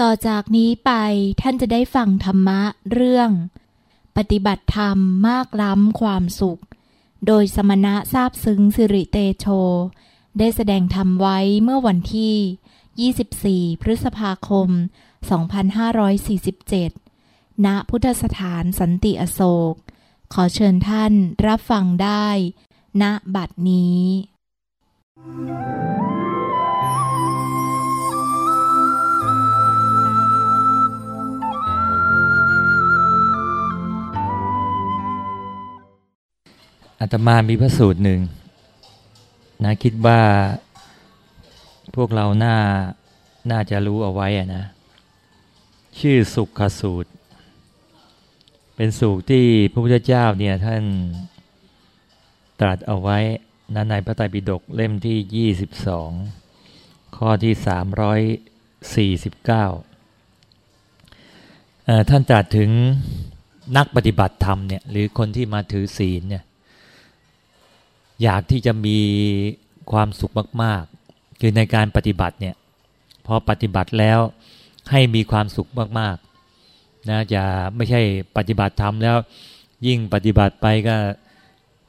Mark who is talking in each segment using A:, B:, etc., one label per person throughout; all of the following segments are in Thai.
A: ต่อจากนี้ไปท่านจะได้ฟังธรรมะเรื่อง ปฏิบัติธรรมมากล้ำความสุข โดยสมณะทราบซึ้งสิริเตโช ได้แสดงธรรมไว้เมื่อวันที่ 24 พฤษภาคม 2547 ณ พุทธสถานสันติอโศก ขอเชิญท่านรับฟังได้ ณบัดนี้
B: อาตมามีพระสูตรหนึ่งนะคิดว่าพวกเราน่าน่าจะรู้เอาไว้อะนะ ชื่อสุขสูตร เป็นสูตรที่พระพุทธเจ้าเนี่ยท่านตรัสเอาไว้นะในพระไตรปิฎกเล่มที่ 22 ข้อที่ 349ท่านตรัสถึงนักปฏิบัติธรรมเนี่ยหรือคนที่มาถือศีลเนี่ย อยากที่จะมีความสุขมาก ๆ คือในการปฏิบัติเนี่ยพอปฏิบัติแล้วให้มีความสุขมากๆนะจะไม่ใช่ปฏิบัติธรรมแล้ว ยิ่งปฏิบัติไปก็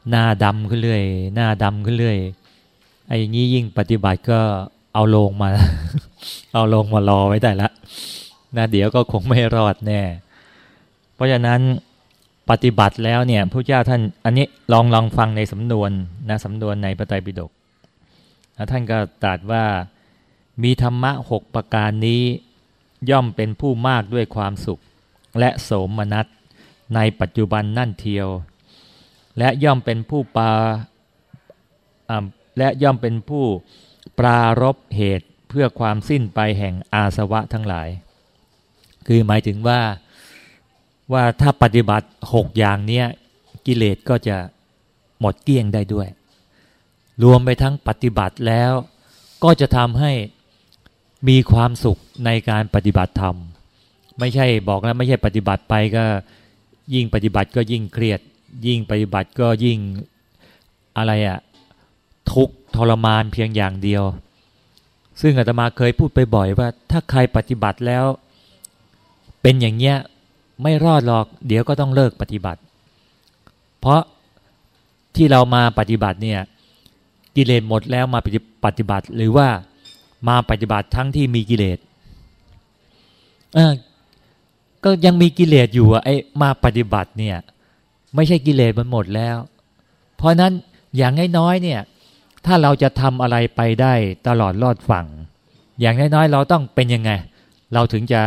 B: หน้าดำขึ้นเรื่อยหน้าดำขึ้นเรื่อยไอ้อย่างนี้ยิ่งปฏิบัติก็เอาลงมา เอาลงมารอไว้ได้ละนะเดี๋ยวก็คงไม่รอดแน่ เพราะฉะนั้น ปฏิบัติแล้วเนี่ยพระเจ้าท่านอันนี้ลองลองฟังในสำนวนนะสำนวนในพระไตรปิฎกท่านก็ตรัสว่ามีธรรมะหกประการนี้ย่อมเป็นผู้มากด้วยความสุข และโสมนัสในปัจจุบันนั่นเทียว และย่อมเป็นผู้ปาและย่อมเป็นผู้ปรารบเหตุเพื่อความสิ้นไปแห่งอาสวะทั้งหลาย คือหมายถึงว่า ว่าถ้าปฏิบัติหกอย่างเนี้ยกิเลสก็จะหมดเกลี้ยงได้ด้วย รวมไปทั้งปฏิบัติแล้ว ก็จะทำให้มีความสุขในการปฏิบัติธรรม ไม่ใช่บอกแล้วไม่ใช่ปฏิบัติไปก็ยิ่งปฏิบัติก็ยิ่งเครียด ยิ่งปฏิบัติก็ยิ่งอะไรอะทุกทรมานเพียงอย่างเดียว ซึ่งอาตมาเคยพูดไปบ่อยว่า ถ้าใครปฏิบัติแล้ว เป็นอย่างเนี้ย ไม่รอดหรอก เดี๋ยวก็ต้องเลิกปฏิบัติ เพราะที่เรามาปฏิบัติเนี่ยกิเลสหมดแล้วมาปฏิบัติ หรือว่ามาปฏิบัติทั้งที่มีกิเลสเออก็ยังมีกิเลสอยู่อะไอ้มาปฏิบัติเนี่ย ไม่ใช่กิเลสมันหมดแล้ว เพราะนั้นอย่างน้อยๆเนี่ย ถ้าเราจะทำอะไรไปได้ตลอดรอดฝั่ง อย่างน้อยๆเราต้องเป็นยังไง เราถึงจะ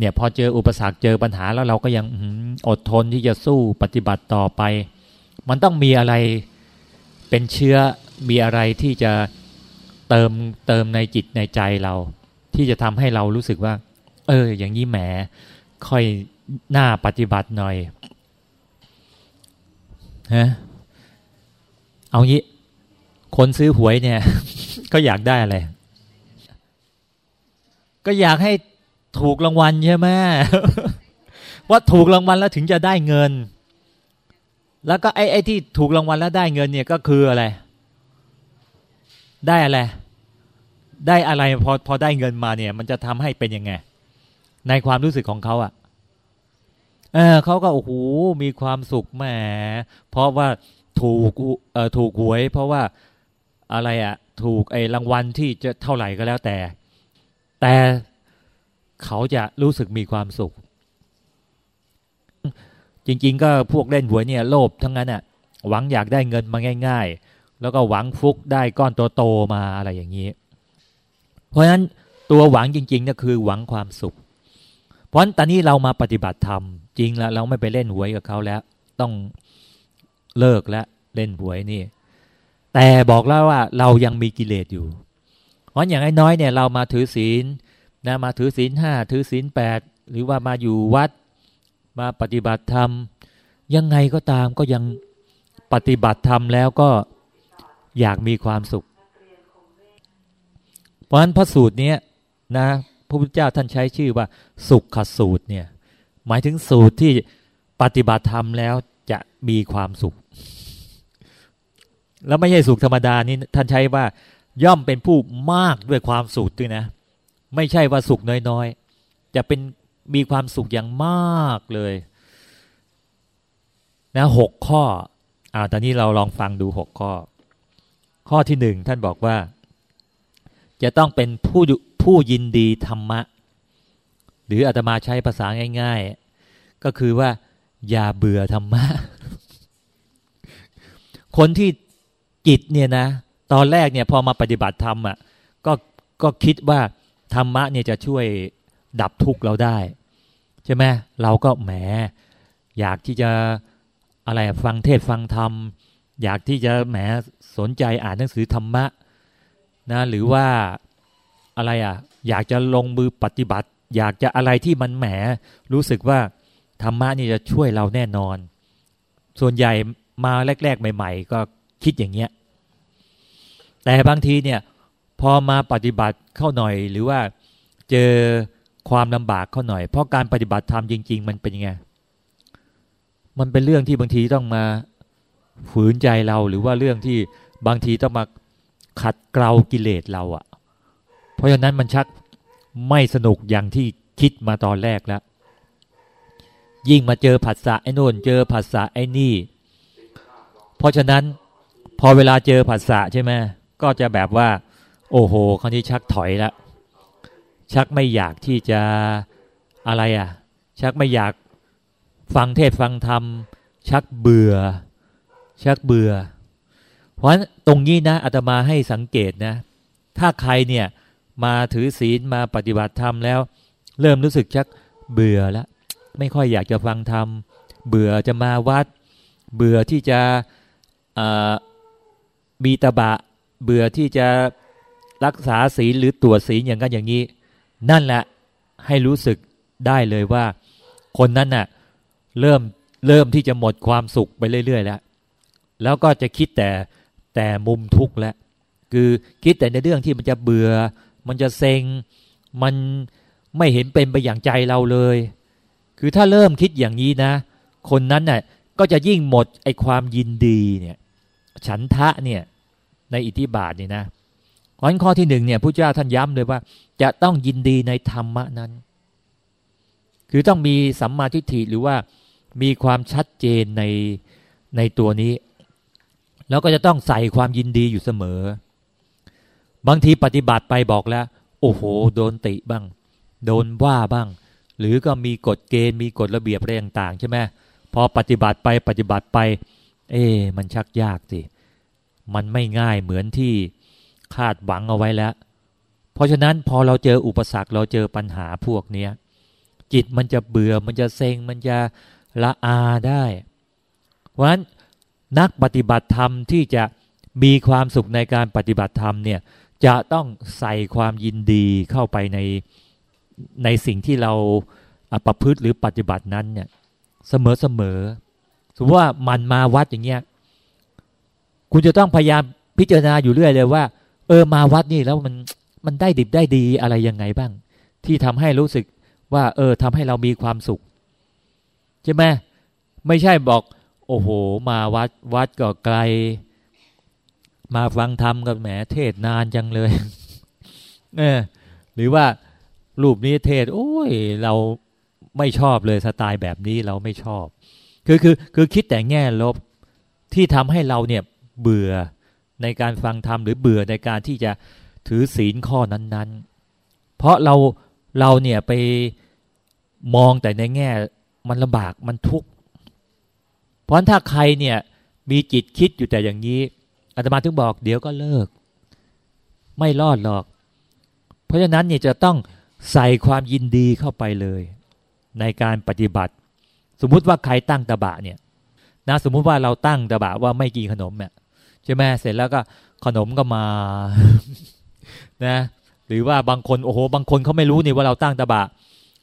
B: เนี่ยพอเจออุปสรรคเจอปัญหาแล้วเราก็ยังอดทนที่จะสู้ปฏิบัติต่อไป มันต้องมีอะไรเป็นเชื้อมีอะไรที่จะเติมเติมในจิตในใจเรา ที่จะทำให้เรารู้สึกว่า เออ อย่างนี้แหม ค่อยหน้าปฏิบัติหน่อยฮะเอางี้ คนซื้อหวยเนี่ย ก็อยากได้อะไร ก็อยากให้ ถูกรางวัลใช่ไหมว่าถูกรางวัลแล้วถึงจะได้เงิน แล้วก็ไอ้ไอ้ที่ถูกรางวัลแล้วได้เงินเนี่ยก็คืออะไร ได้อะไร ได้อะไรพอพอได้เงินมาเนี่ย มันจะทำให้เป็นยังไง ในความรู้สึกของเขาอะ่ะเออเขาก็โอ้โหมีความสุขแหมเพราะว่าถูกเอ่อถูกหวย เพราะว่าอะไรอะ่ะ ถูกไอ้รางวัลที่จะเท่าไหร่ก็แล้วแต่ แต่ เขาจะรู้สึกมีความสุข จริง ๆ ก็พวกเล่นหวยเนี่ยโลภทั้งนั้นอะ หวังอยากได้เงินมาง่าย ๆ แล้วก็หวังฟุกได้ก้อนโตๆมาอะไรอย่างนี้ เพราะฉะนั้นตัวหวังจริงๆนี่คือหวังความสุข เพราะฉะนั้นตอนนี้เรามาปฏิบัติธรรมจริงแล้วเราไม่ไปเล่นหวยกับเขาแล้ว ต้องเลิกแล้วเล่นหวยนี่ แต่บอกแล้วว่าเรายังมีกิเลสอยู่ เพราะอย่างน้อยๆเนี่ยเรามาถือศีล นะมาถือศีลห้าถือศีลแปดหรือว่ามาอยู่วัด มาปฏิบัติธรรม ยังไงก็ตามก็ยังปฏิบัติธรรมแล้วก็อยากมีความสุข เพราะฉะนั้นพระสูตรนี้นะพระพุทธเจ้าท่านใช้ชื่อว่า สุขขสูตรเนี่ยหมายถึงสูตรที่ปฏิบัติธรรมแล้วจะมีความสุข แล้วไม่ใช่สุขธรรมดานี่ท่านใช้ว่าย่อมเป็นผู้มากด้วยความสุขด้วยนะ ไม่ใช่ว่าสุขน้อยจะเป็นมีความสุขอย่างมากเลยนะหกข้ออ่าตอนนี้เราลองฟังดูหกข้อ ข้อที่หนึ่งท่านบอกว่า จะต้องเป็นผู้ผู้ยินดีธรรมะ หรืออาตมาใช้ภาษาง่าย ๆ ก็คือว่า อย่าเบื่อธรรมะ คนที่จิตเนี่ยนะ ตอนแรกเนี่ยพอมาปฏิบัติธรรมอะก็ก็คิดว่า ธรรมะเนี่ยจะช่วยดับทุกข์เราได้ใช่ไหมเราก็แหม อยากที่จะอะไรฟังเทศฟังธรรม อยากที่จะแหมสนใจอ่านหนังสือธรรมะนะหรือว่าอะไรอะ อยากจะลงมือปฏิบัติ อยากจะอะไรที่มันแหม รู้สึกว่าธรรมะนี่จะช่วยเราแน่นอน ส่วนใหญ่มาแรก ๆ ใหม่ ๆ ก็คิดอย่างเงี้ยแต่บางทีเนี่ย พอมาปฏิบัติเข้าหน่อย หรือว่าเจอความลำบากเข้าหน่อย เพราะการปฏิบัติธรรมจริง ๆ มันเป็นยังไงมันเป็นเรื่องที่บางทีต้องมาฝืนใจเราหรือว่าเรื่องที่บางทีต้องมาขัดเกลากิเลสเราอะ่ะ เพราะฉะนั้นมันชักไม่สนุกอย่างที่คิดมาตอนแรกแล้ว ยิ่งมาเจอผัสสะไอ้นู่นเจอผัสสะไอ้นี่ เพราะฉะนั้นพอเวลาเจอผัสสะใช่ไหมก็จะแบบว่า โอ้โหคราวนี้ชักถอยละชักไม่อยากที่จะอะไรอะ่ะ ชักไม่อยากฟังเทศฟังธรรม ชักเบื่อ ชักเบื่อ เพราะตรงนี้นะอาตมาให้สังเกตนะ ถ้าใครเนี่ยมาถือศีลมาปฏิบัติธรรมแล้ว เริ่มรู้สึกชักเบื่อแล้วไม่ค่อยอยากจะฟังธรรม เบื่อจะมาวัด เบื่อที่จะมีตบะ เบื่อที่จะ รักษาศีลหรือตรวจศีลอย่างนั้นอย่างนี้ นั่นแหละให้รู้สึกได้เลยว่า คนนั้นน่ะเริ่มเริ่มที่จะหมดความสุขไปเรื่อย ๆ แล้ว แล้วก็จะคิดแต่แต่มุมทุกข์แล้วคือคิดแต่ในเรื่องที่มันจะเบื่อ มันจะเซ็ง มันไม่เห็นเป็นไปอย่างใจเราเลย คือถ้าเริ่มคิดอย่างนี้นะ คนนั้นน่ะก็จะยิ่งหมดไอความยินดีเนี่ย ฉันทะเนี่ยในอิทธิบาทนี่นะ ข้อข้อที่หนึ่งเนี่ยพระเจ้าท่านย้ำเลยว่า จะต้องยินดีในธรรมะนั้น คือต้องมีสัมมาทิฏฐิหรือว่ามีความชัดเจนในในตัวนี้ แล้วก็จะต้องใส่ความยินดีอยู่เสมอ บางทีปฏิบัติไปบอกแล้ว โอ้โห โดนติบ้าง โดนว่าบ้าง หรือก็มีกฎเกณฑ์มีกฎระเบียบอะไรต่างๆใช่ไหมพอปฏิบัติไปปฏิบัติไป เอ๊มันชักยากสิมันไม่ง่ายเหมือนที่ คาดหวังเอาไว้แล้ว เพราะฉะนั้นพอเราเจออุปสรรคเราเจอปัญหาพวกเนี้ยจิตมันจะเบื่อมันจะเซ็งมันจะละอาได้ เพราะฉะนั้นนักปฏิบัติธรรมที่จะมีความสุขในการปฏิบัติธรรมเนี่ยจะต้องใส่ความยินดีเข้าไปในในสิ่งที่เราประพฤติหรือปฏิบัตินั้นเนี่ยเสมอเสมอสมมติว่ามันมาวัดอย่างเงี้ยคุณจะต้องพยายามพิจารณาอยู่เรื่อยเลยว่า เออมาวัดนี่แล้วมันมันได้ดิบได้ดีอะไรยังไงบ้าง ที่ทำให้รู้สึกว่า เออทำให้เรามีความสุข ใช่ไหมไม่ใช่บอก โอ้โห มาวัดวัดก็ไกล มาฟังธรรมกับแหมเทศนานจังเลยเออหรือว่ารูปนี้เทศ โอ้ย เราไม่ชอบเลยสไตล์แบบนี้เราไม่ชอบ คือคือคือคิดแต่แง่ลบที่ทำให้เราเนี่ยเบื่อ ในการฟังธรรมหรือเบื่อในการที่จะถือศีลข้อนั้น ๆ เพราะเราเราเนี่ยไปมองแต่ในแง่มันลำบากมันทุกข์เพราะถ้าใครเนี่ยมีจิตคิดอยู่แต่อย่างนี้อาตมาถึงบอกเดี๋ยวก็เลิก ไม่รอดหรอก เพราะฉะนั้นเนี่ยจะต้องใส่ความยินดีเข้าไปเลย ในการปฏิบัติ สมมุติว่าใครตั้งตะบะเนี่ยนะสมมุติว่าเราตั้งตะบะว่าไม่กินขนมเนี่ย ใช่ไหมเสร็จแล้วก็ขนมก็มา นะ หรือว่าบางคนโอ้โห บางคนเขาไม่รู้นี่ว่าเราตั้งตะบะ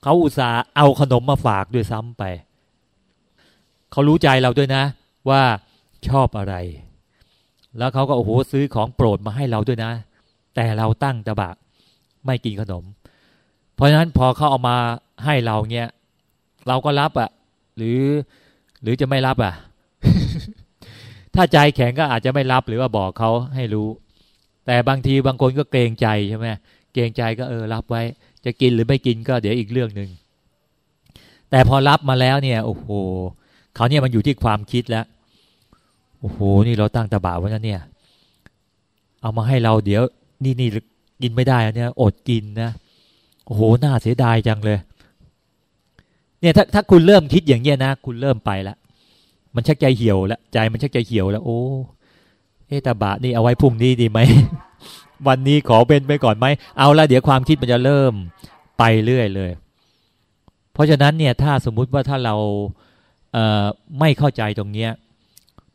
B: เขาอุตส่าห์เอาขนมมาฝากด้วยซ้ำไปเขารู้ใจเราด้วยนะ ว่าชอบอะไร แล้วเขาก็โอ้โหซื้อของโปรดมาให้เราด้วยนะ แต่เราตั้งตะบะไม่กินขนม เพราะฉะนั้นพอเขาเอามาให้เราเนี้ยเราก็รับอะ่ะ หรือหรือจะไม่รับอะ่ะ ถ้าใจแข็งก็อาจจะไม่รับหรือว่าบอกเขาให้รู้ แต่บางทีบางคนก็เกรงใจใช่ไหมเกรงใจก็เออรับไว้ จะกินหรือไม่กินก็เดี๋ยวอีกเรื่องหนึ่งแต่พอรับมาแล้วเนี่ยโอ้โหเขาเนี่ยมันอยู่ที่ความคิดแล้วโอ้โหนี่เราตั้งตาบ่าไว้นะเนี่ย เอามาให้เราเดี๋ยว นี่นี่กินไม่ได้เนี่ยอดกินนะโอ้โหน่าเสียดายจังเลย เนี่ยถ้าถ้าคุณเริ่มคิดอย่างเงี้ยนะ คุณเริ่มไปแล้ว มันชักใจเหี่ยวแล้วใจมันชักใจเหี่ยวแล้ว โอ้เอตาบะนี่เอาไว้พรุ่งนี้ดีไหม วันนี้ขอเป็นไปก่อนไหม เอาละเดี๋ยวความคิดมันจะเริ่มไปเรื่อยเลย เพราะฉะนั้นเนี่ยถ้าสมมุติว่าถ้าเราเไม่เข้าใจตรงเนี้ย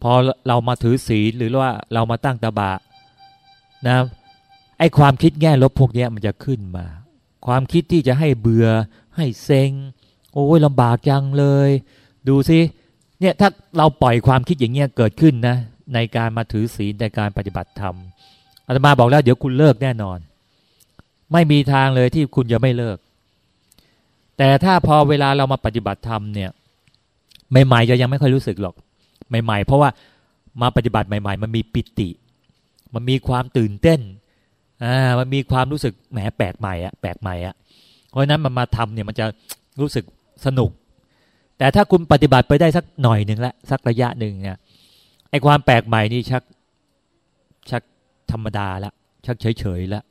B: พอเรามาถือศีลหรือว่าเรามาตั้งตาบะนะไอความคิดแง่ลบพวกนี้มันจะขึ้นมา ความคิดที่จะให้เบื่อให้เซ็ง โอ้ยลำบากจังเลย ดูสิเเนี่ยถ้าเราปล่อยความคิดอย่างเงี้ยเกิดขึ้นนะในการมาถือศีลในการปฏิบัติธรรมอาตมาบอกแล้วเดี๋ยวคุณเลิกแน่นอน ไม่มีทางเลยที่คุณจะไม่เลิก แต่ถ้าพอเวลาเรามาปฏิบัติธรรมเนี่ยใหม่ๆจะยังไม่ค่อยรู้สึกหรอก ใหม่ ๆ เพราะว่ามาปฏิบัติใหม่ ๆ มันมีปิติ มันมีความตื่นเต้นอ่ามันมีความรู้สึกแหมแปลกใหม่อะแปลกใหม่อะเพราะนั้นมันมาทำเนี่ยมันจะรู้สึกสนุก แต่ถ้าคุณปฏิบัติไปได้สักหน่อยหนึ่งละสักระยะหนึ่งเนี่ยไอความแปลกใหม่นี่ชักชักธรรมดาละชักเฉยเฉยละ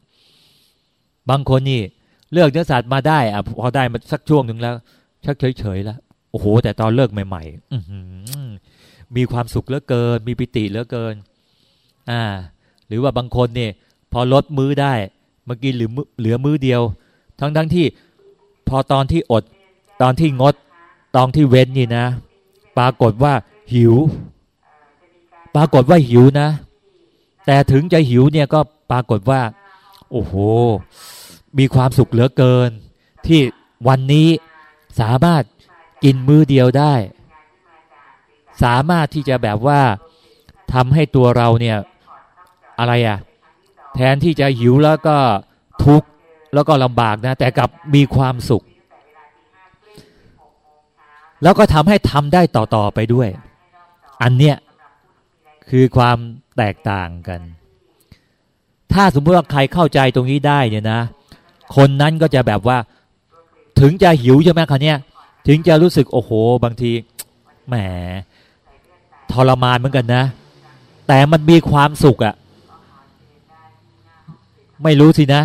B: บางคนนี่เลือกเนื้อสัตว์มาได้อะพอได้มาสักช่วงหนึ่งแล้ว ชักเฉยเฉยละโอ้โห แต่ตอนเลิกใหม่ๆอืมีความสุขเหลือเกิน มีปิติเหลือเกิน อ่า หรือว่าบางคนเนี่ยพอลดมื้อได้มากินหรือเหลือมื้อเดียว ทั้งทั้งที่พอตอนที่อดตอนที่งด ตอนที่เว้นนี่นะ ปรากฏว่าหิว ปรากฏว่าหิวนะ แต่ถึงจะหิวเนี่ยก็ปรากฏว่า โอ้โห มีความสุขเหลือเกิน ที่วันนี้สามารถกินมื้อเดียวได้ สามารถที่จะแบบว่าทำให้ตัวเราเนี่ยอะไรอะ่ะแทนที่จะหิวแล้วก็ทุกข์แล้วก็ลำบากนะ แต่กลับมีความสุข แล้วก็ทำให้ทำได้ต่อๆไปด้วย อันเนี้ยคือความแตกต่างกัน ถ้าสมมติว่าใครเข้าใจตรงนี้ได้เนี่ยนะ คนนั้นก็จะแบบว่า ถึงจะหิวใช่ไหมคะเนี่ยถึงจะรู้สึกโอ้โห บางทีแหมทรมานเหมือนกันนะ แต่มันมีความสุขอะไม่รู้สินะ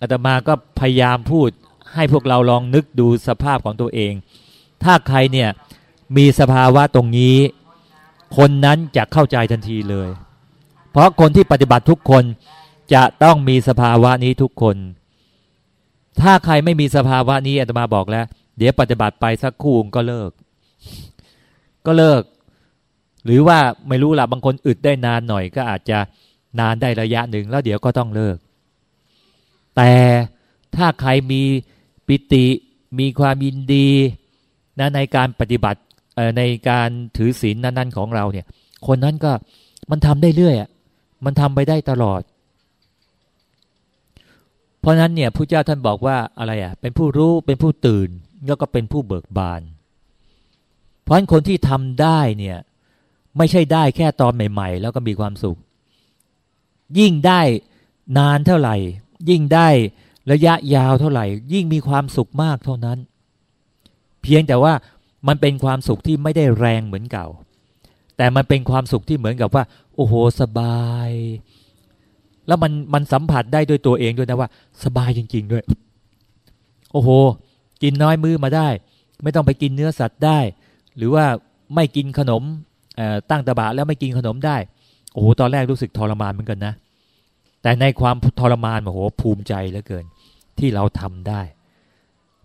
B: อาตมาก็พยายามพูดให้พวกเราลองนึกดูสภาพของตัวเอง ถ้าใครเนี่ยมีสภาวะตรงนี้ คนนั้นจะเข้าใจทันทีเลย เพราะคนที่ปฏิบัติทุกคนจะต้องมีสภาวะนี้ทุกคน ถ้าใครไม่มีสภาวะนี้อาตมาบอกแล้ว เดี๋ยวปฏิบัติไปสักคู่ก็เลิก ก็เลิก หรือว่าไม่รู้ละบางคนอึดได้นานหน่อย ก็อาจจะนานได้ระยะหนึ่งแล้วเดี๋ยวก็ต้องเลิก แต่ถ้าใครมีปิติมีความยินดี นะในการปฏิบัติในการถือศีลนั้น ๆ ของเราเนี่ย คนนั้นก็มันทำได้เรื่อยอะมันทำไปได้ตลอด เพราะนั้นเนี่ยผู้เจ้าท่านบอกว่าอะไรอะ เป็นผู้รู้เป็นผู้ตื่นแล้วก็เป็นผู้เบิกบาน เพราะฉะนั้นคนที่ทำได้เนี่ยไม่ใช่ได้แค่ตอนใหม่ ๆ แล้วก็มีความสุข ยิ่งได้นานเท่าไหร่ ยิ่งได้ระยะยาวเท่าไหร่ ยิ่งมีความสุขมากเท่านั้น เพียงแต่ว่ามันเป็นความสุขที่ไม่ได้แรงเหมือนเก่า แต่มันเป็นความสุขที่เหมือนกับว่า โอ้โหสบาย แล้วมันมันสัมผัสได้ด้วยตัวเองด้วยนะว่า สบายจริง ๆ ด้วย โอ้โห กินน้อยมือมาได้ ไม่ต้องไปกินเนื้อสัตว์ได้ หรือว่าไม่กินขนมตั้งตาบะแล้วไม่กินขนมได้ โอ้โหตอนแรกรู้สึกทรมานเหมือนกันนะ แต่ในความทรมานโอ้โหภูมิใจเหลือเกิน ที่เราทำได้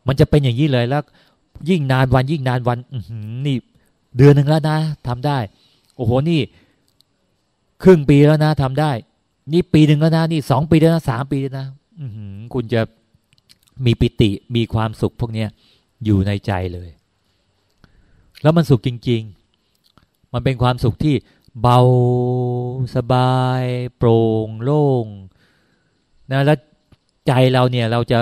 B: มันจะเป็นอย่างนี้เลยแล้ว ยิ่งนานวันยิ่งนานวันอืนี่เดือนหนึ่งแล้วนะทำได้ โอ้โหนี่ ครึ่งปีแล้วนะทำได้ นี่ปีหนึ่งแล้วนะนี่สองปีแล้วนะสามปีแล้วนะอืคุณจะมีปิติมีความสุขพวกนี้อยู่ในใจเลย แล้วมันสุขจริง ๆ มันเป็นความสุขที่เบาสบาย โปร่งโล่งนะแล้วใจเราเนี่ยเราจะ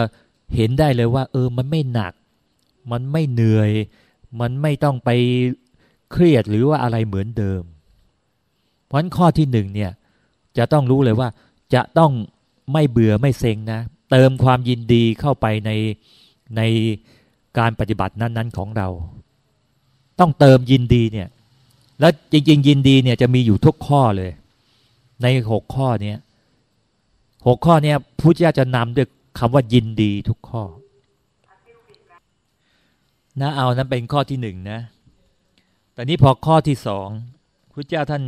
B: เห็นได้เลยว่า เออ มันไม่หนัก มันไม่เหนื่อย มันไม่ต้องไปเครียดหรือว่าอะไรเหมือนเดิม เพราะฉะนั้นข้อที่หนึ่งเนี่ย จะต้องรู้เลยว่า จะต้องไม่เบื่อไม่เซ็งนะ เติมความยินดีเข้าไปในในการปฏิบัตินั้นๆของเรา ต้องเติมยินดีเนี่ย แล้วจริง ๆ ยินดีเนี่ยจะมีอยู่ทุกข้อเลย ในหกข้อเนี้ยหกข้อเนี้ยพุทธเจ้าจะนำด้วยคำว่ายินดีทุกข้อ นะเอานั้นเป็นข้อที่หนึ่งนะ แต่นี้พอข้อที่สองพุทธเจ้าท่าน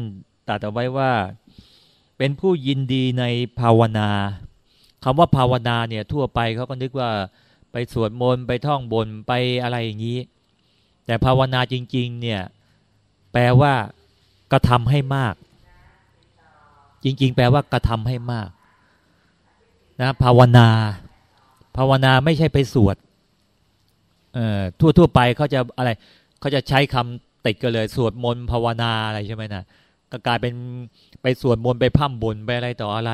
B: ตัดเอาไว้ว่า เป็นผู้ยินดีในภาวนาคำว่าภาวนาเนี่ยทั่วไปเขาก็นึกว่าไปสวดมนต์ไปท่องบนไปอะไรอย่างนี้ แต่ภาวนาจริง ๆ เนี่ย แปลว่ากระทำให้มาก จริง ๆ แปลว่ากระทำให้มากนะภาวนา ภาวนาไม่ใช่ไปสวด ทั่วทั่วไปเขาจะอะไรเขาจะใช้คำติดกันเลยสวดมนต์ภาวนาอะไรใช่ไหมนะก็กลายเป็นไปสวดมนต์ไปพั่มบุญไปอะไรต่ออะไร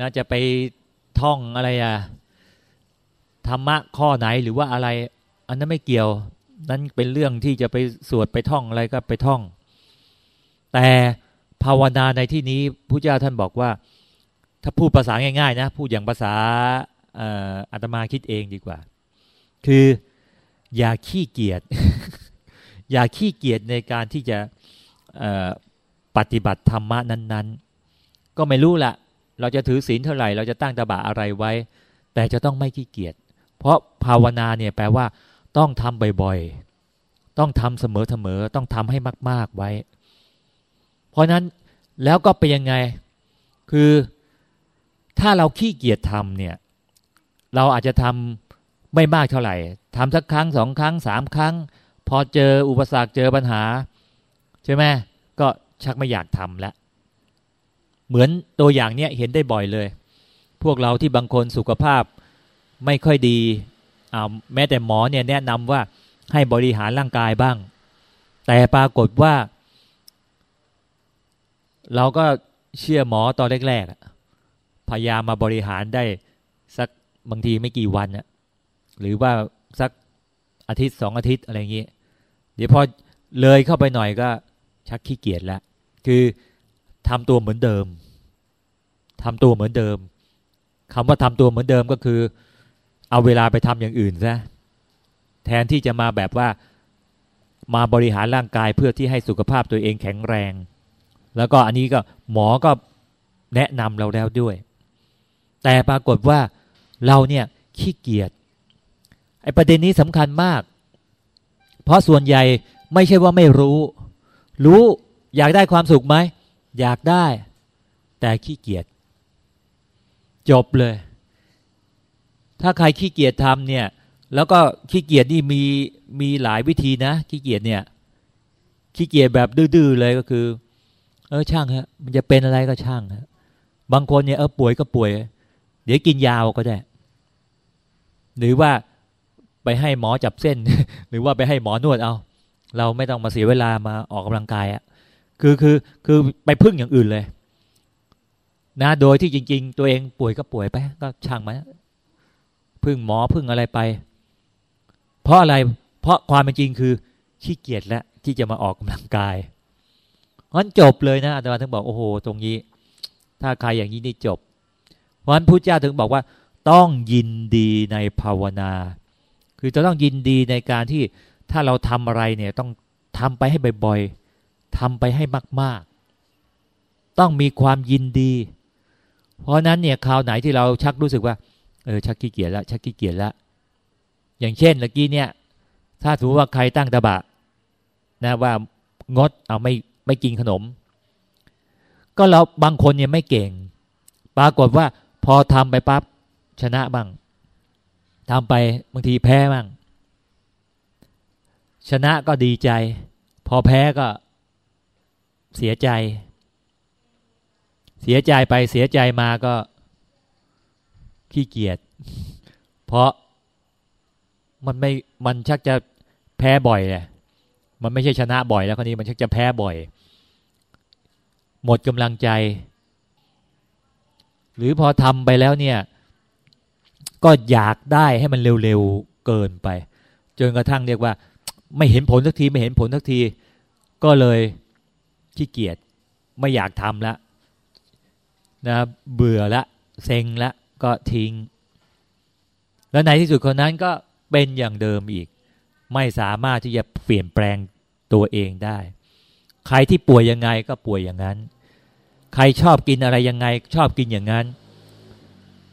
B: นะจะไปท่องอะไรอะธรรมะข้อไหนหรือว่าอะไร อันนั้นไม่เกี่ยว นั่นเป็นเรื่องที่จะไปสวดไปท่องอะไรก็ไปท่อง แต่ภาวนาในที่นี้พระเจ้าท่านบอกว่า ถ้าพูดภาษาง่ายๆนะพูดอย่างภาษาอาตมาคิดเองดีกว่า คืออย่าขี้เกียจอย่าขี้เกียจในการที่จะปฏิบัติธรรมะนั้น ๆ ก็ไม่รู้ละเราจะถือศีลเท่าไหร่ เราจะตั้งตบะอะไรไว้ แต่จะต้องไม่ขี้เกียจเพราะภาวนาเนี่ยแปลว่า ต้องทำบ่อยๆ ต้องทำเสมอๆ ต้องทำให้มาก ๆ ไว้ เพราะนั้นแล้วก็เป็นยังไง คือถ้าเราขี้เกียจทำเนี่ย เราอาจจะทำ ไม่มากเท่าไหร่ทำสักครั้งสองครั้งสามครั้ง พอเจออุปสรรคเจอปัญหา ใช่ไหมก็ชักไม่อยากทำแล้วเหมือนตัวอย่างเนี้ยเห็นได้บ่อยเลย พวกเราที่บางคนสุขภาพไม่ค่อยดีอาแม้แต่หมอเนี่ยแนะนำว่าให้บริหารร่างกายบ้าง แต่ปรากฏว่า เราก็เชื่อหมอตอนแรกๆพยายามมาบริหารได้สักบางทีไม่กี่วันนะ หรือว่าสักอาทิตย์สองอาทิตย์อะไรอย่างนี้เดี๋ยวพอเลยเข้าไปหน่อยก็ชักขี้เกียจแล้วคือทำตัวเหมือนเดิมทำตัวเหมือนเดิมคำว่าทำตัวเหมือนเดิมก็คือ เอาเวลาไปทำอย่างอื่นซะแทนที่จะมาแบบว่ามาบริหารร่างกายเพื่อที่ให้สุขภาพตัวเองแข็งแรง แล้วก็อันนี้ก็หมอก็แนะนำเราแล้วด้วย แต่ปรากฏว่าเราเนี่ยขี้เกียจ ไอ้ประเด็นนี้สำคัญมาก เพราะส่วนใหญ่ไม่ใช่ว่าไม่รู้ รู้อยากได้ความสุขไหม อยากได้ แต่ขี้เกียจจบเลย ถ้าใครขี้เกียจทำเนี่ย แล้วก็ขี้เกียจนี่มีมีหลายวิธีนะขี้เกียจเนี่ยขี้เกียจแบบดื้อๆเลยก็คือ เออช่างฮะ มันจะเป็นอะไรก็ช่างฮะบางคนเนี่ยเออป่วยก็ป่วย เดี๋ยวกินยาวก็ได้ หรือว่า ไปให้หมอจับเส้น หรือว่าไปให้หมอนวดเอา เราไม่ต้องมาเสียเวลามาออกกำลังกายอะ่ะคือคือคือไปพึ่งอย่างอื่นเลย นะโดยที่จริง ๆ ตัวเองป่วยก็ป่วยไป ก็ช่างมันพึ่งหมอพึ่งอะไรไป เพราะอะไรเพราะความเป็นจริงคือขี้เกียจแล้วที่จะมาออกกำลังกายเพราะจบเลยนะอาจารย์ถึงบอกโอ้โห ตรงนี้ ถ้าใครอย่างนี้นี่จบเพราะฉะนั้นพระเจ้าถึงบอกว่า ต้องยินดีในภาวนา คือจะต้องยินดีในการที่ถ้าเราทำอะไรเนี่ยต้องทำไปให้บ่อยๆทำไปให้มาก ๆ ต้องมีความยินดี เพราะนั้นเนี่ยคราวไหนที่เราชักรู้สึกว่าเออชักขี้เกียจแล้วชักขี้เกียจแล้วอย่างเช่นเมื่อกี้เนี่ย ถ้าถือว่าใครตั้งตะบะ นะว่างดเอาไม่ไม่กินขนม ก็เราบางคนเนี่ยไม่เก่ง ปรากฏว่าพอทำไปปั๊บชนะบ้าง ทำไปบางทีแพ้บ้างชนะก็ดีใจ พอแพ้ก็เสียใจ เสียใจไปเสียใจมาก็ขี้เกียจเพราะมันไม่มันชักจะแพ้บ่อยเลยมันไม่ใช่ชนะบ่อยแล้วคนนี้มันชักจะแพ้บ่อย หมดกำลังใจ หรือพอทำไปแล้วเนี่ย ก็อยากได้ให้มันเร็วๆเกินไป จนกระทั่งเรียกว่า ไม่เห็นผลสักทีไม่เห็นผลสักที ก็เลยขี้เกียจไม่อยากทำแล้วนะเบื่อละเซ็งละก็ทิ้ง แล้วในที่สุดคนนั้นก็เป็นอย่างเดิมอีก ไม่สามารถที่จะเปลี่ยนแปลงตัวเองได้ ใครที่ป่วยยังไงก็ป่วยอย่างนั้น ใครชอบกินอะไรยังไง ชอบกินอย่างนั้น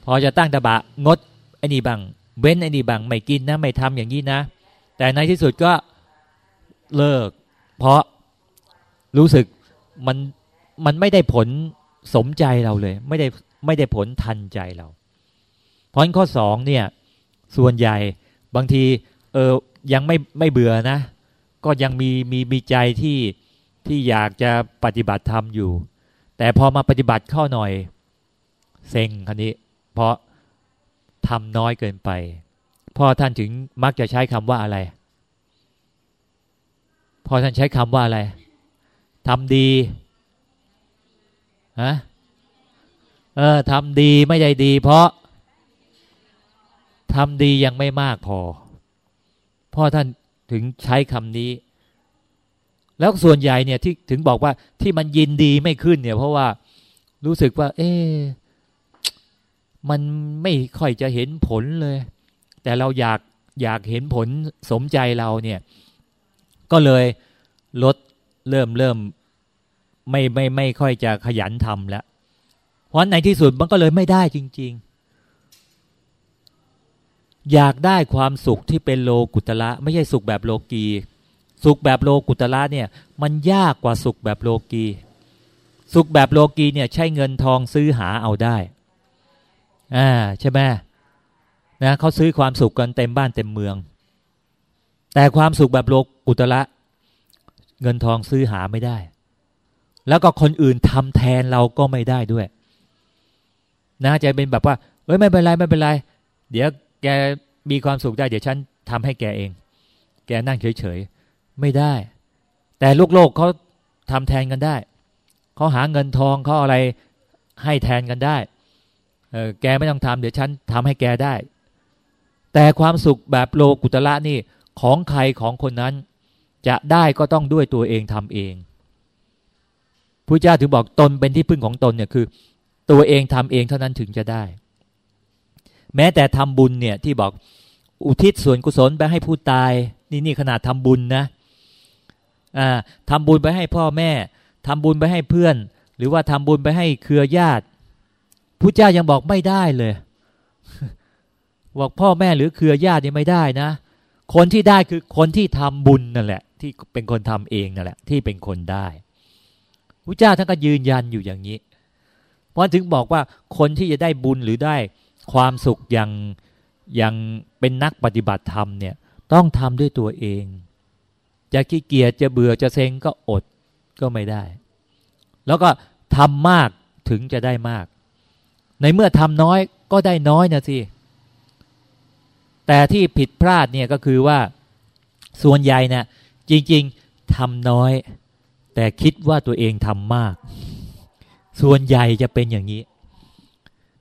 B: พอจะตั้งตะบะงด ไอ้นี่บังเว้นไอ้นี่บังไม่กินนะไม่ทำอย่างนี้นะ แต่ในที่สุดก็เลิก เพราะรู้สึกมันมันไม่ได้ผลสมใจเราเลย ไม่ได้ไม่ได้ผลทันใจเรา เพราะข้อสองเนี่ย ส่วนใหญ่บางทีเออยังไม่ไม่เบื่อนะ ก็ยังมีมีมีใจที่ที่อยากจะปฏิบัติธรรมอยู่ แต่พอมาปฏิบัติข้อหน่อย เซ็งคันนี้ เพราะ ทำน้อยเกินไปพ่อท่านถึงมักจะใช้คำว่าอะไรพ่อท่านใช้คำว่าอะไรทำดีฮะเออทำดีไม่ได้ดี เพราะทำดียังไม่มากพอ พ่อท่านถึงใช้คำนี้ แล้วส่วนใหญ่เนี่ยที่ถึงบอกว่าที่มันยินดีไม่ขึ้นเนี่ย เพราะว่ารู้สึกว่า เอ๊ มันไม่ค่อยจะเห็นผลเลย แต่เราอยากอยากเห็นผลสมใจเราเนี่ย ก็เลยลดเริ่มเริ่มไม่ไม่ไม่ค่อยจะขยันทำแล้ว เพราะในที่สุดมันก็เลยไม่ได้จริง ๆ อยากได้ความสุขที่เป็นโลกุตละไม่ใช่สุขแบบโลกี สุขแบบโลกุตละเนี่ย มันยากกว่าสุขแบบโลกี สุขแบบโลกีเนี่ยใช้เงินทองซื้อหาเอาได้ อ่าใช่ไหมนะเขาซื้อความสุขกันเต็มบ้านเต็มเมือง แต่ความสุขแบบโลกุตละเงินทองซื้อหาไม่ได้ แล้วก็คนอื่นทำแทนเราก็ไม่ได้ด้วย นะจะเป็นแบบว่าเอ้ยไม่เป็นไรไม่เป็นไรเดี๋ยวแกมีความสุขได้ เดี๋ยวฉันทำให้แกเอง แกนั่งเฉยๆไม่ได้ แต่ลูกโลกเขาทำแทนกันได้เขาหาเงินทองเขาอะไรให้แทนกันได้ แกไม่ต้องทำเดี๋ยวฉันทำให้แกได้ แต่ความสุขแบบโลกุตละนี่ของใครของคนนั้น จะได้ก็ต้องด้วยตัวเองทำเองพระเจ้าถึงบอกตนเป็นที่พึ่งของตนเนี่ยคือ ตัวเองทำเองเท่านั้นถึงจะได้ แม้แต่ทำบุญเนี่ยที่บอกอุทิศส่วนกุศลไปให้ผู้ตาย นี่นี่ขนาดทำบุญนะอ่าทำบุญไปให้พ่อแม่ทำบุญไปให้เพื่อน หรือว่าทำบุญไปให้เครือญาติ พระเจ้ายังบอกไม่ได้เลย บอกพ่อแม่หรือเครือญาตินี่ไม่ได้นะ คนที่ได้คือคนที่ทำบุญนั่นแหละ ที่เป็นคนทำเองนั่นแหละ ที่เป็นคนได้พระเจ้าท่านก็ยืนยันอยู่อย่างนี้ เพราะถึงบอกว่าคนที่จะได้บุญหรือได้ความสุขอย่างอย่างเป็นนักปฏิบัติธรรมเนี่ย ต้องทำด้วยตัวเอง จะขี้เกียจจะเบื่อจะเซ็งก็อดก็ไม่ได้ แล้วก็ทำมากถึงจะได้มาก ในเมื่อทำน้อยก็ได้น้อยนะสิ แต่ที่ผิดพลาดเนี่ยก็คือว่าส่วนใหญ่นะจริง ๆทำน้อย แต่คิดว่าตัวเองทำมาก ส่วนใหญ่จะเป็นอย่างนี้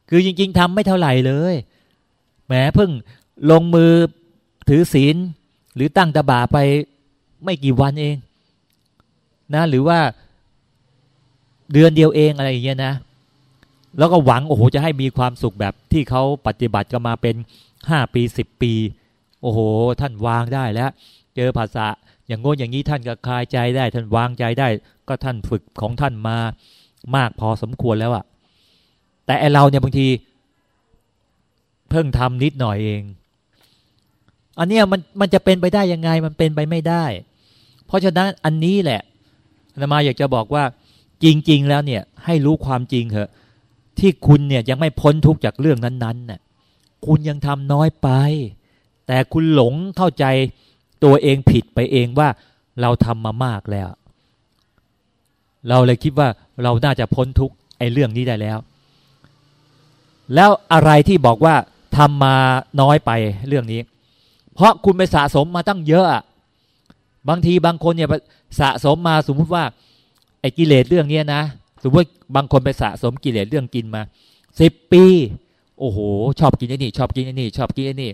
B: คือจริง ๆทำไม่เท่าไหร่เลยแหมเพิ่งลงมือถือศีลหรือตั้งตาบาไปไม่กี่วันเอง นะ หรือว่าเดือนเดียวเองอะไรอย่างเงี้ยนะ แล้วก็หวังโอ้โหจะให้มีความสุขแบบที่เขาปฏิบัติกันมาเป็นห้าปีสิบปี โอ้โห ท่านวางได้แล้ว เจอภาษาอย่างโง่อย่างนี้ท่านก็คลายใจได้ ท่านวางใจได้ ก็ท่านฝึกของท่านมามากพอสมควรแล้วอะแต่ไอเราเนี่ยบางที เพิ่งทำนิดหน่อยเอง อันเนี้ยมันมันจะเป็นไปได้ยังไงมันเป็นไปไม่ได้ เพราะฉะนั้นอันนี้แหละนามาอยากจะบอกว่าจริง ๆ แล้วเนี่ย ให้รู้ความจริงเถอะ ที่คุณเนี่ยยังไม่พ้นทุกจากเรื่องนั้นๆน่ะคุณยังทำน้อยไป แต่คุณหลงเข้าใจตัวเองผิดไปเองว่าเราทำมามากแล้ว เราเลยคิดว่าเราน่าจะพ้นทุกไอ้เรื่องนี้ได้แล้ว แล้วอะไรที่บอกว่าทำมาน้อยไปเรื่องนี้ เพราะคุณไปสะสมมาตั้งเยอะ บางทีบางคนเนี่ยสะสมมาสมมุติว่า ไอ้กิเลสเรื่องนี้นะ สมมติบางคนไปสะสมกิเลสเรื่องกินมาสิบปี โอ้โห ชอบกินไอ้นี่ ชอบกินไอ้นี่ ชอบกินไอ้นี่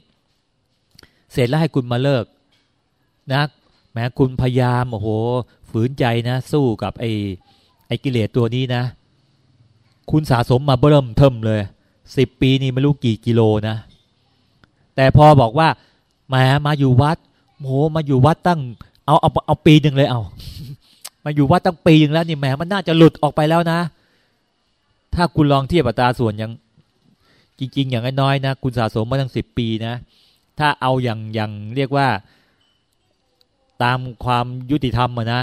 B: เสร็จแล้วให้คุณมาเลิกนะแม้คุณพยายามโอ้โห ฝืนใจนะ สู้กับไอ้ไอ้กิเลสตัวนี้นะ คุณสะสมมาเบิ่มเทิมเลยสิบปีนี่ไม่รู้กี่กิโลนะ แต่พอบอกว่าแหมมาอยู่วัดโหมาอยู่วัดตั้ง เอาเอาเอาปีหนึ่งเลยเอา มาอยู่วัดตั้งปีนึงแล้วนี่แหมมันน่าจะหลุดออกไปแล้วนะ ถ้าคุณลองเทียบอัตราส่วนอย่างจริง ๆ อย่างน้อยๆนะ คุณสะสมมาตั้งสิบปีนะ ถ้าเอาอย่างอย่างเรียกว่า ตามความยุติธรรมอะนะ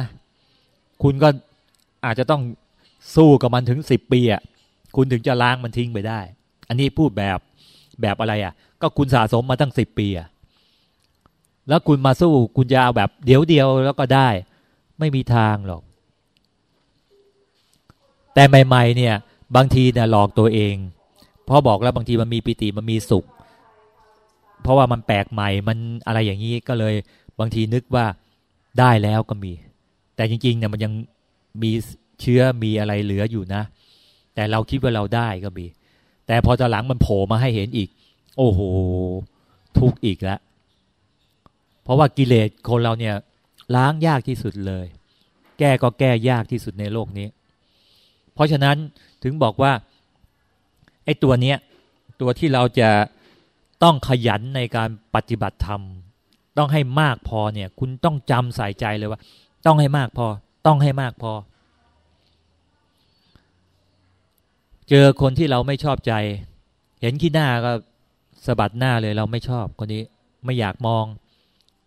B: คุณก็อาจจะต้องสู้กับมันถึงสิบปีอะคุณถึงจะล้างมันทิ้งไปได้ อันนี้พูดแบบแบบอะไรอะก็คุณสะสมมาตั้งสิบปีอะแล้วคุณมาสู้คุณจะเอาแบบเดียวเดียวแล้วก็ได้ ไม่มีทางหรอก แต่ใหม่ๆเนี่ย บางทีเนี่ยหลอกตัวเองเพราะบอกแล้วบางทีมันมีปิติมันมีสุข เพราะว่ามันแปลกใหม่มันอะไรอย่างนี้ก็เลยบางทีนึกว่าได้แล้วก็มี แต่จริงๆเนี่ยมันยังมีเชื้อมีอะไรเหลืออยู่นะ แต่เราคิดว่าเราได้ก็มี แต่พอจะหลังมันโผล่มาให้เห็นอีก โอ้โหทุกข์อีกแล้วเพราะว่ากิเลสคนเราเนี่ย ล้างยากที่สุดเลย แก้ก็แก้ยากที่สุดในโลกนี้ เพราะฉะนั้นถึงบอกว่าไอ้ตัวเนี้ยตัวที่เราจะต้องขยันในการปฏิบัติธรรม ต้องให้มากพอเนี่ย คุณต้องจำใส่ใจเลยว่า ต้องให้มากพอ ต้องให้มากพอ เจอคนที่เราไม่ชอบใจ เห็นขี้หน้าก็สะบัดหน้าเลยเราไม่ชอบคนนี้ ไม่อยากมอง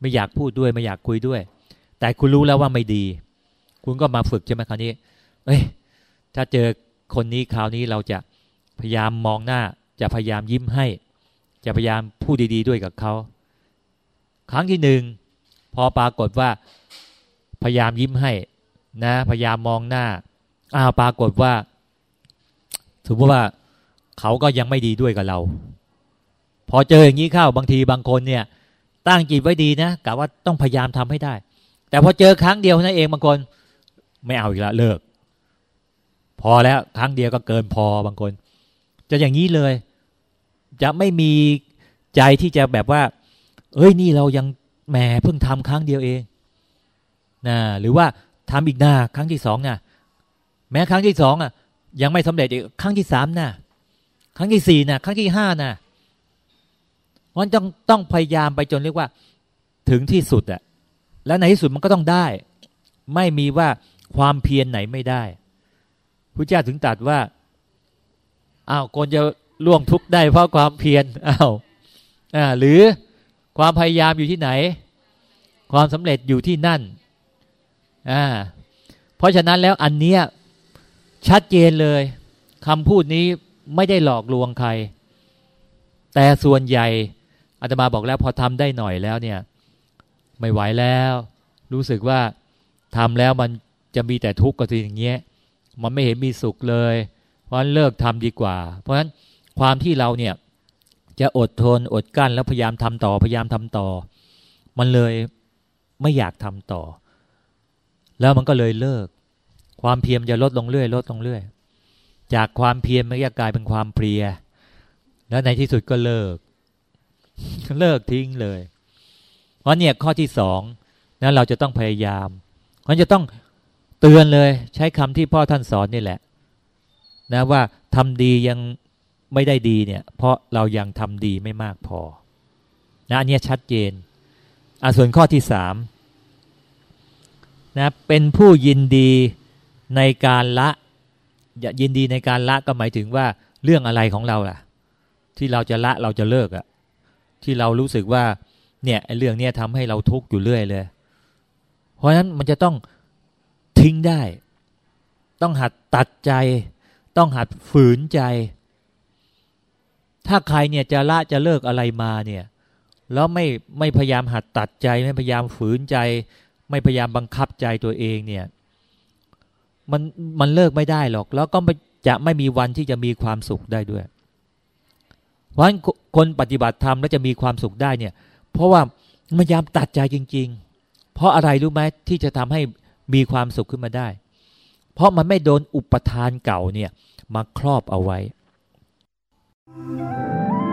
B: ไม่อยากพูดด้วย ไม่อยากคุยด้วย แต่คุณรู้แล้วว่าไม่ดี คุณก็มาฝึกใช่ไหมคราวนี้ เอ้ย ถ้าเจอคนนี้คราวนี้เราจะพยายามมองหน้า จะพยายามยิ้มให้ จะพยายามพูดดี ๆ ด้วยกับเขา ครั้งที่หนึ่งพอปรากฏว่า พยายามยิ้มให้ นะ พยายามมองหน้า อ้าวปรากฏว่าถือว่าเขาก็ยังไม่ดีด้วยกับเรา พอเจออย่างนี้เข้าบางทีบางคนเนี่ย ตั้งจิตไว้ดีนะกะว่าต้องพยายามทำให้ได้ แต่พอเจอครั้งเดียวนั่นเองบางคน ไม่เอาอีกแล้วเลิก พอแล้วครั้งเดียวก็เกินพอบางคน จะอย่างนี้เลย จะไม่มีใจที่จะแบบว่า เอ้ยนี่เรายังแหมเพิ่งทำครั้งเดียวเองนะหรือว่าทำอีกหน้าครั้งที่สองนะแม้ครั้งที่สองอะ ยังไม่สำเร็จอีกครั้งที่สามนะครั้งที่สี่นะครั้งที่ห้านะมันต้องต้องพยายามไปจนเรียกว่า ถึงที่สุดอะ แล้วในที่สุดมันก็ต้องได้ ไม่มีว่าความเพียรไหนไม่ได้พระเจ้าถึงตรัสว่าอ้าวคนจะล่วงทุกข์ได้เพราะความเพียรอ้าวอ่าหรือความพยายามอยู่ที่ไหน ความสำเร็จอยู่ที่นั่นอ่าเพราะฉะนั้นแล้วอันเนี้ยชัดเจนเลยคำพูดนี้ไม่ได้หลอกลวงใคร แต่ส่วนใหญ่อาตมาบอกแล้วพอทำได้หน่อยแล้วเนี่ย ไม่ไหวแล้ว รู้สึกว่าทำแล้วมันจะมีแต่ทุกข์กับสิ่งอย่างเงี้ย มันไม่เห็นมีสุขเลย เพราะฉะนั้นเลิกทำดีกว่า เพราะฉะนั้นความที่เราเนี่ยจะอดทนอดกั้นแล้วพยายามทำต่อพยายามทำต่อ มันเลยไม่อยากทำต่อ แล้วมันก็เลยเลิก ความเพียรจะลดลงเรื่อยลดลงเรื่อยจากความเพียรมันจะกลายเป็นความเพลีย แล้วในที่สุดก็เลิก เลิกทิ้งเลย เพราะเนี่ยข้อที่สองนะเราจะต้องพยายามมันจะต้องเตือนเลยใช้คำที่พ่อท่านสอนนี่แหละ นะว่าทำดียังไม่ได้ดีเนี่ย เพราะเรายังทำดีไม่มากพอ นะอันนี้ชัดเจนอะส่วนข้อที่สามนะเป็นผู้ยินดีในการละอย่ายินดีในการละก็หมายถึงว่าเรื่องอะไรของเราล่ะ ที่เราจะละเราจะเลิกอะที่เรารู้สึกว่า เนี่ยเรื่องเนี้ยทำให้เราทุกข์อยู่เรื่อยเลย เพราะฉะนั้นมันจะต้องทิ้งได้ ต้องหัดตัดใจ ต้องหัดฝืนใจ ถ้าใครเนี่ยจะละจะเลิกอะไรมาเนี่ย แล้วไม่ไม่พยายามหัดตัดใจ ไม่พยายามฝืนใจ ไม่พยายามบังคับใจตัวเองเนี่ย มันมันเลิกไม่ได้หรอก แล้วก็จะไม่มีวันที่จะมีความสุขได้ด้วย เพราะฉะนั้นคนปฏิบัติธรรมแล้วจะมีความสุขได้เนี่ย เพราะว่าพยายามตัดใจจริง ๆ เพราะอะไรรู้ไหมที่จะทำให้มีความสุขขึ้นมาได้ เพราะมันไม่โดนอุปทานเก่าเนี่ยมาครอบเอาไว้
C: Thank you.